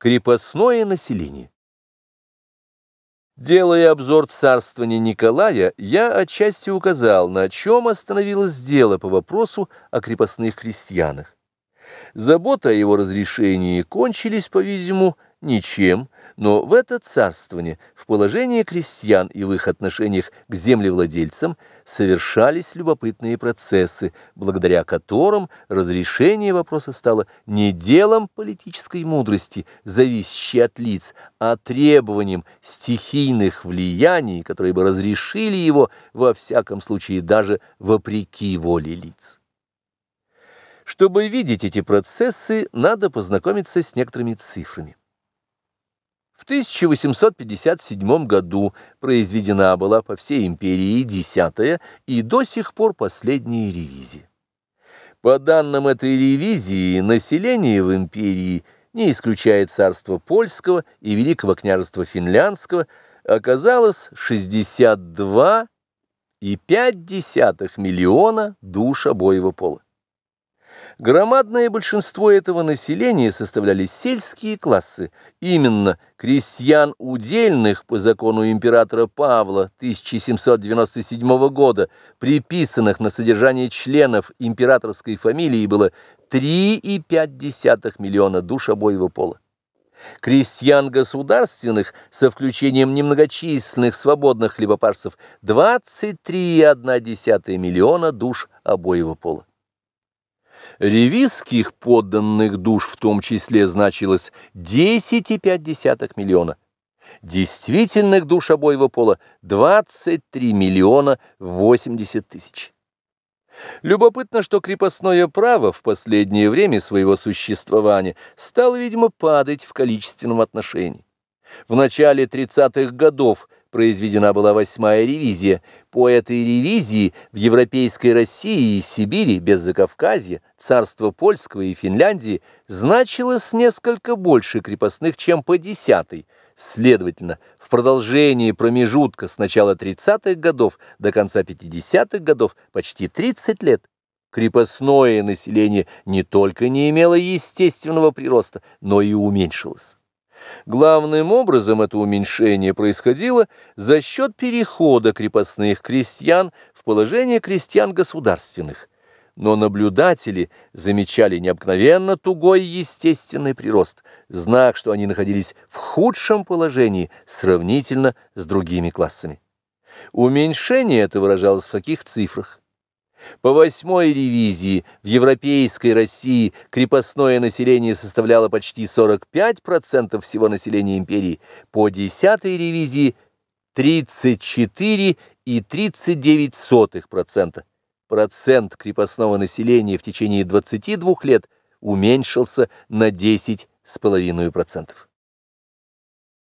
Крепостное население. Делая обзор царствования Николая, я отчасти указал, на чем остановилось дело по вопросу о крепостных крестьянах. Забота о его разрешении кончились, по-видимому, ничем, но в это царствование, в положении крестьян и в их отношениях к землевладельцам совершались любопытные процессы, благодаря которым разрешение вопроса стало не делом политической мудрости, зависящей от лиц, а требованием стихийных влияний, которые бы разрешили его, во всяком случае, даже вопреки воле лиц. Чтобы видеть эти процессы, надо познакомиться с некоторыми цифрами. В 1857 году произведена была по всей империи десятая и до сих пор последняя ревизия. По данным этой ревизии, население в империи, не исключая царства польского и Великого княжества финляндского, оказалось 62,5 миллиона душ обоего пола. Громадное большинство этого населения составляли сельские классы, именно крестьян удельных по закону императора Павла 1797 года, приписанных на содержание членов императорской фамилии, было 3,5 миллиона душ обоего пола. Крестьян государственных, со включением немногочисленных свободных хлебопарцев, 23,1 миллиона душ обоего пола. Ревизских подданных душ в том числе значилось 10,5 миллиона. Действительных душ обоего пола 23 миллиона 80 тысяч. Любопытно, что крепостное право в последнее время своего существования стало, видимо, падать в количественном отношении. В начале 30-х годов произведена была восьмая ревизия. По этой ревизии в Европейской России и Сибири, без Закавказья, царства Польского и Финляндии значилось несколько больше крепостных, чем по десятой. Следовательно, в продолжении промежутка с начала 30-х годов до конца 50-х годов почти 30 лет крепостное население не только не имело естественного прироста, но и уменьшилось. Главным образом это уменьшение происходило за счет перехода крепостных крестьян в положение крестьян государственных. Но наблюдатели замечали необыкновенно тугой естественный прирост, знак, что они находились в худшем положении сравнительно с другими классами. Уменьшение это выражалось в таких цифрах. По восьмой ревизии в Европейской России крепостное население составляло почти 45% всего населения империи, по десятой ревизии 34,39%. Процент крепостного населения в течение 22 лет уменьшился на 10,5%.